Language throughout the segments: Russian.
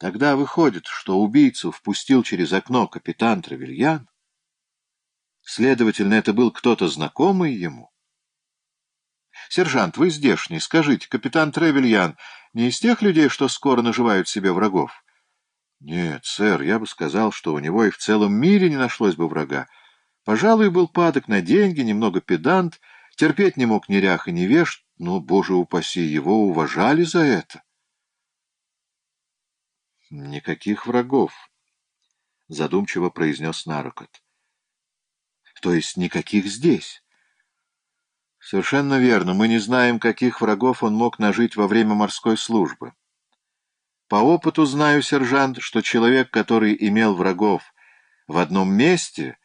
Тогда выходит, что убийцу впустил через окно капитан Травельян. Следовательно, это был кто-то знакомый ему. Сержант, вы здешний. Скажите, капитан Тревельян не из тех людей, что скоро наживают себе врагов? Нет, сэр, я бы сказал, что у него и в целом мире не нашлось бы врага. Пожалуй, был падок на деньги, немного педант, терпеть не мог ни рях и ни но, боже упаси, его уважали за это. Никаких врагов, — задумчиво произнес Нарокот. То есть никаких здесь? Совершенно верно. Мы не знаем, каких врагов он мог нажить во время морской службы. По опыту знаю, сержант, что человек, который имел врагов в одном месте,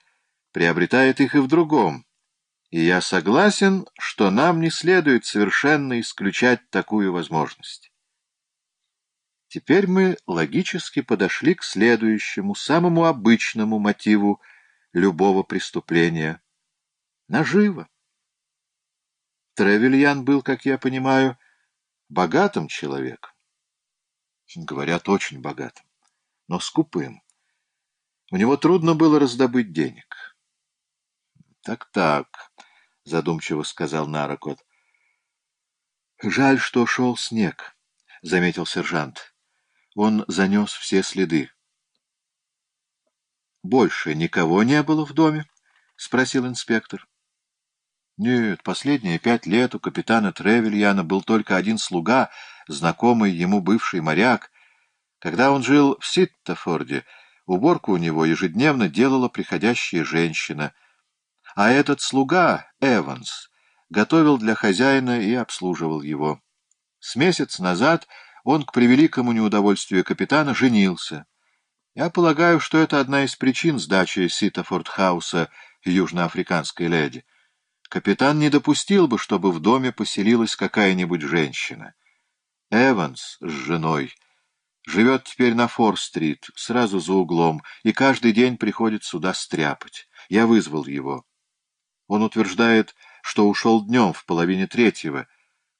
приобретает их и в другом. И я согласен, что нам не следует совершенно исключать такую возможность. Теперь мы логически подошли к следующему, самому обычному мотиву любого преступления — наживо. Тревельян был, как я понимаю, богатым человеком. Говорят, очень богатым, но скупым. У него трудно было раздобыть денег. «Так-так», — задумчиво сказал Нарокот. «Жаль, что шел снег», — заметил сержант. Он занес все следы. «Больше никого не было в доме?» — спросил инспектор. «Нет, последние пять лет у капитана Тревельяна был только один слуга, знакомый ему бывший моряк. Когда он жил в Ситтофорде, уборку у него ежедневно делала приходящая женщина. А этот слуга, Эванс, готовил для хозяина и обслуживал его. С месяц назад он, к превеликому неудовольствию капитана, женился. Я полагаю, что это одна из причин сдачи Ситтафорд-хауса южноафриканской леди. Капитан не допустил бы, чтобы в доме поселилась какая-нибудь женщина. Эванс с женой живет теперь на Фор-стрит, сразу за углом, и каждый день приходит сюда стряпать. Я вызвал его. Он утверждает, что ушел днем в половине третьего.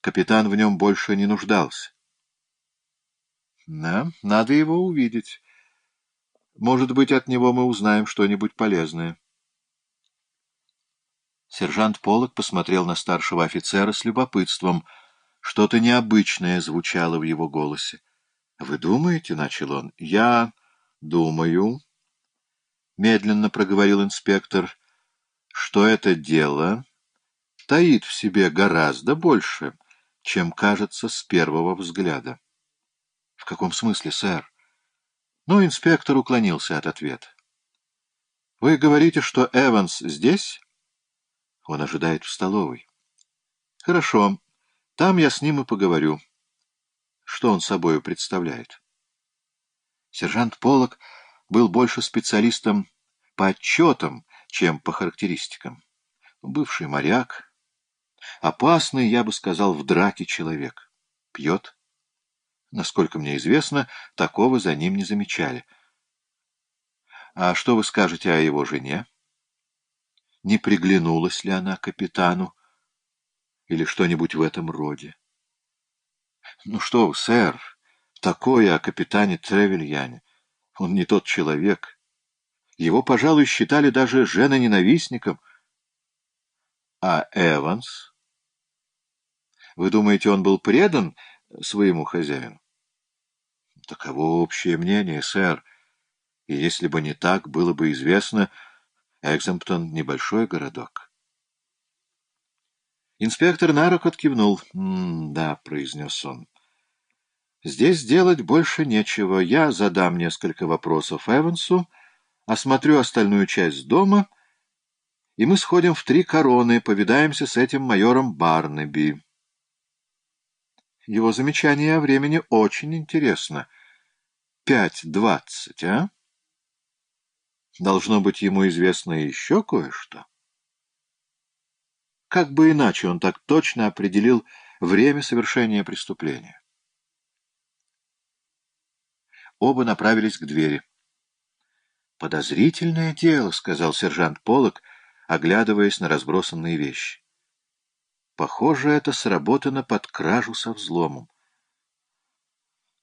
Капитан в нем больше не нуждался. Да, надо его увидеть. Может быть, от него мы узнаем что-нибудь полезное. Сержант Полок посмотрел на старшего офицера с любопытством. Что-то необычное звучало в его голосе. — Вы думаете, — начал он, — я думаю, — медленно проговорил инспектор, — что это дело таит в себе гораздо больше, чем кажется с первого взгляда. — В каком смысле, сэр? Но инспектор уклонился от ответа. — Вы говорите, что Эванс здесь? Он ожидает в столовой. — Хорошо. Там я с ним и поговорю. Что он собою представляет? Сержант Полок был больше специалистом по отчетам, чем по характеристикам. Бывший моряк. Опасный, я бы сказал, в драке человек. Пьет. Насколько мне известно, такого за ним не замечали. А что вы скажете о его жене? Не приглянулась ли она капитану? Или что-нибудь в этом роде? Ну что вы, сэр, такое о капитане Тревельяне. Он не тот человек. Его, пожалуй, считали даже женоненавистником. А Эванс? Вы думаете, он был предан своему хозяину? Таково общее мнение, сэр. И если бы не так, было бы известно, Экземптон — небольшой городок. Инспектор Нарок кивнул. «Да», — произнес он. «Здесь делать больше нечего. Я задам несколько вопросов Эвансу, осмотрю остальную часть дома, и мы сходим в три короны, повидаемся с этим майором Барнеби». Его замечание о времени очень интересно. Пять двадцать, а? Должно быть, ему известно еще кое-что. Как бы иначе он так точно определил время совершения преступления? Оба направились к двери. «Подозрительное дело», — сказал сержант Полок, оглядываясь на разбросанные вещи. Похоже, это сработано под кражу со взломом.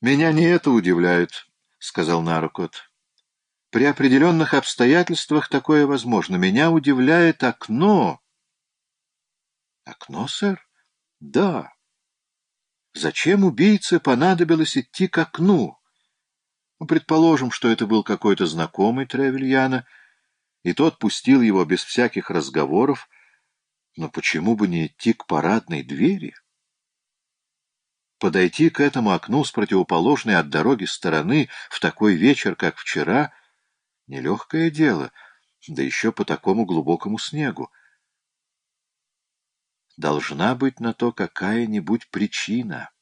«Меня не это удивляет», сказал Нарукот. При определенных обстоятельствах такое возможно. Меня удивляет окно. Окно, сэр? Да. Зачем убийце понадобилось идти к окну? Ну, предположим, что это был какой-то знакомый Тревельяна, и тот пустил его без всяких разговоров, но почему бы не идти к парадной двери? Подойти к этому окну с противоположной от дороги стороны в такой вечер, как вчера, нелегкое дело, да еще по такому глубокому снегу. Должна быть на то какая-нибудь причина.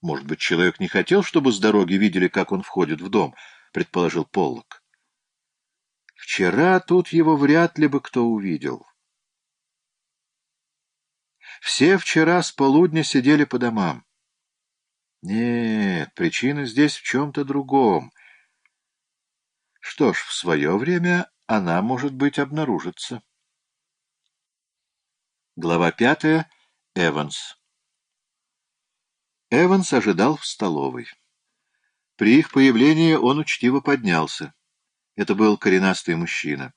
Может быть, человек не хотел, чтобы с дороги видели, как он входит в дом, предположил Поллок. Вчера тут его вряд ли бы кто увидел. Все вчера с полудня сидели по домам. Нет, причина здесь в чем-то другом. Что ж, в свое время она, может быть, обнаружится. Глава пятая. Эванс. Эванс ожидал в столовой. При их появлении он учтиво поднялся. Это был коренастый мужчина.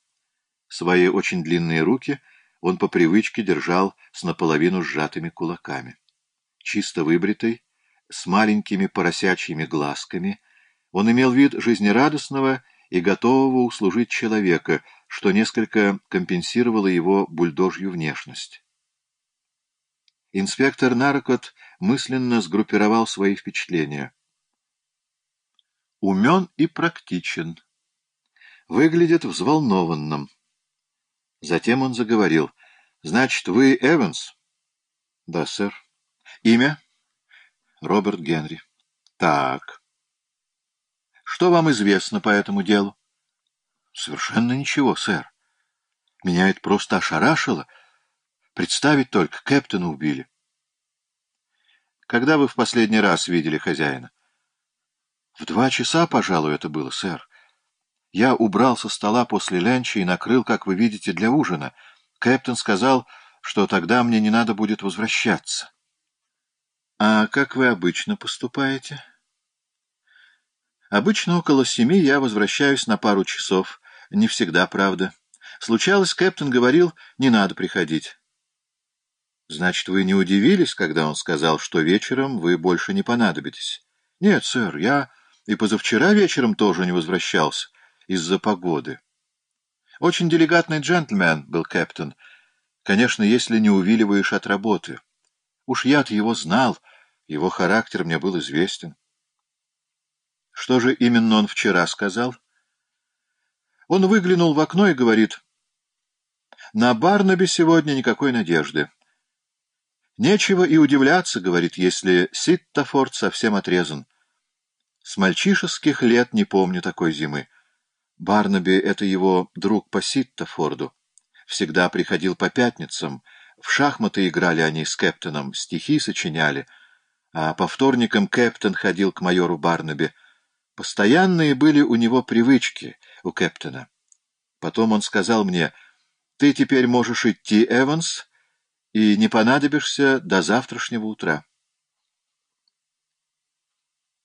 Свои очень длинные руки — он по привычке держал с наполовину сжатыми кулаками. Чисто выбритый, с маленькими поросячьими глазками, он имел вид жизнерадостного и готового услужить человека, что несколько компенсировало его бульдожью внешность. Инспектор Наркот мысленно сгруппировал свои впечатления. Умен и практичен. Выглядит взволнованным. Затем он заговорил. «Значит, вы Эванс?» «Да, сэр». «Имя?» «Роберт Генри». «Так». «Что вам известно по этому делу?» «Совершенно ничего, сэр. Меня это просто ошарашило. Представить только, Кэптона убили». «Когда вы в последний раз видели хозяина?» «В два часа, пожалуй, это было, сэр. Я убрал со стола после ленча и накрыл, как вы видите, для ужина. Кэптон сказал, что тогда мне не надо будет возвращаться. — А как вы обычно поступаете? — Обычно около семи я возвращаюсь на пару часов. Не всегда, правда. Случалось, Кэптон говорил, не надо приходить. — Значит, вы не удивились, когда он сказал, что вечером вы больше не понадобитесь? — Нет, сэр, я и позавчера вечером тоже не возвращался из-за погоды. Очень делегатный джентльмен был Кэптон. Конечно, если не увиливаешь от работы. Уж я-то его знал, его характер мне был известен. Что же именно он вчера сказал? Он выглянул в окно и говорит, «На Барнаби сегодня никакой надежды». «Нечего и удивляться, — говорит, — если Ситтафорд совсем отрезан. С мальчишеских лет не помню такой зимы. Барнаби — это его друг по Ситтофорду. Всегда приходил по пятницам. В шахматы играли они с Кэптоном, стихи сочиняли. А по вторникам Кэптон ходил к майору Барнаби. Постоянные были у него привычки, у Кэптона. Потом он сказал мне, «Ты теперь можешь идти, Эванс, и не понадобишься до завтрашнего утра».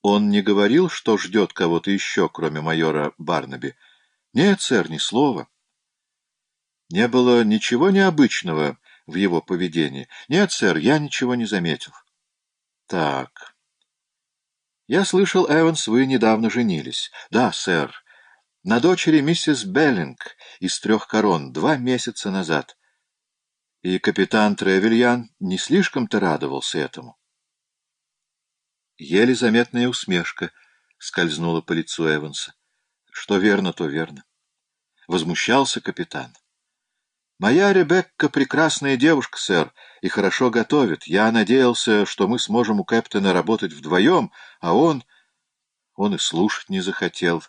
Он не говорил, что ждет кого-то еще, кроме майора Барнаби. Нет, сэр, ни слова. Не было ничего необычного в его поведении. Нет, сэр, я ничего не заметил. Так. Я слышал, Эванс, вы недавно женились. Да, сэр. На дочери миссис Беллинг из трех корон два месяца назад. И капитан Тревельян не слишком-то радовался этому. Еле заметная усмешка скользнула по лицу Эванса. Что верно, то верно. Возмущался капитан. «Моя Ребекка прекрасная девушка, сэр, и хорошо готовит. Я надеялся, что мы сможем у Кэптона работать вдвоем, а он... Он и слушать не захотел.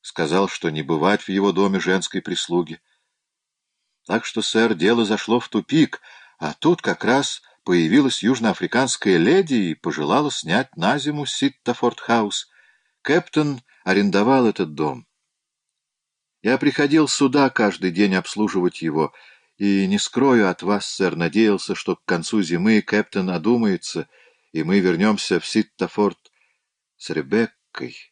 Сказал, что не бывать в его доме женской прислуги. Так что, сэр, дело зашло в тупик, а тут как раз появилась южноафриканская леди и пожелала снять на зиму Ситтафорд-хаус. Кэптон арендовал этот дом. Я приходил сюда каждый день обслуживать его, и, не скрою от вас, сэр, надеялся, что к концу зимы Кэптон одумается, и мы вернемся в Ситтафорд с Ребеккой.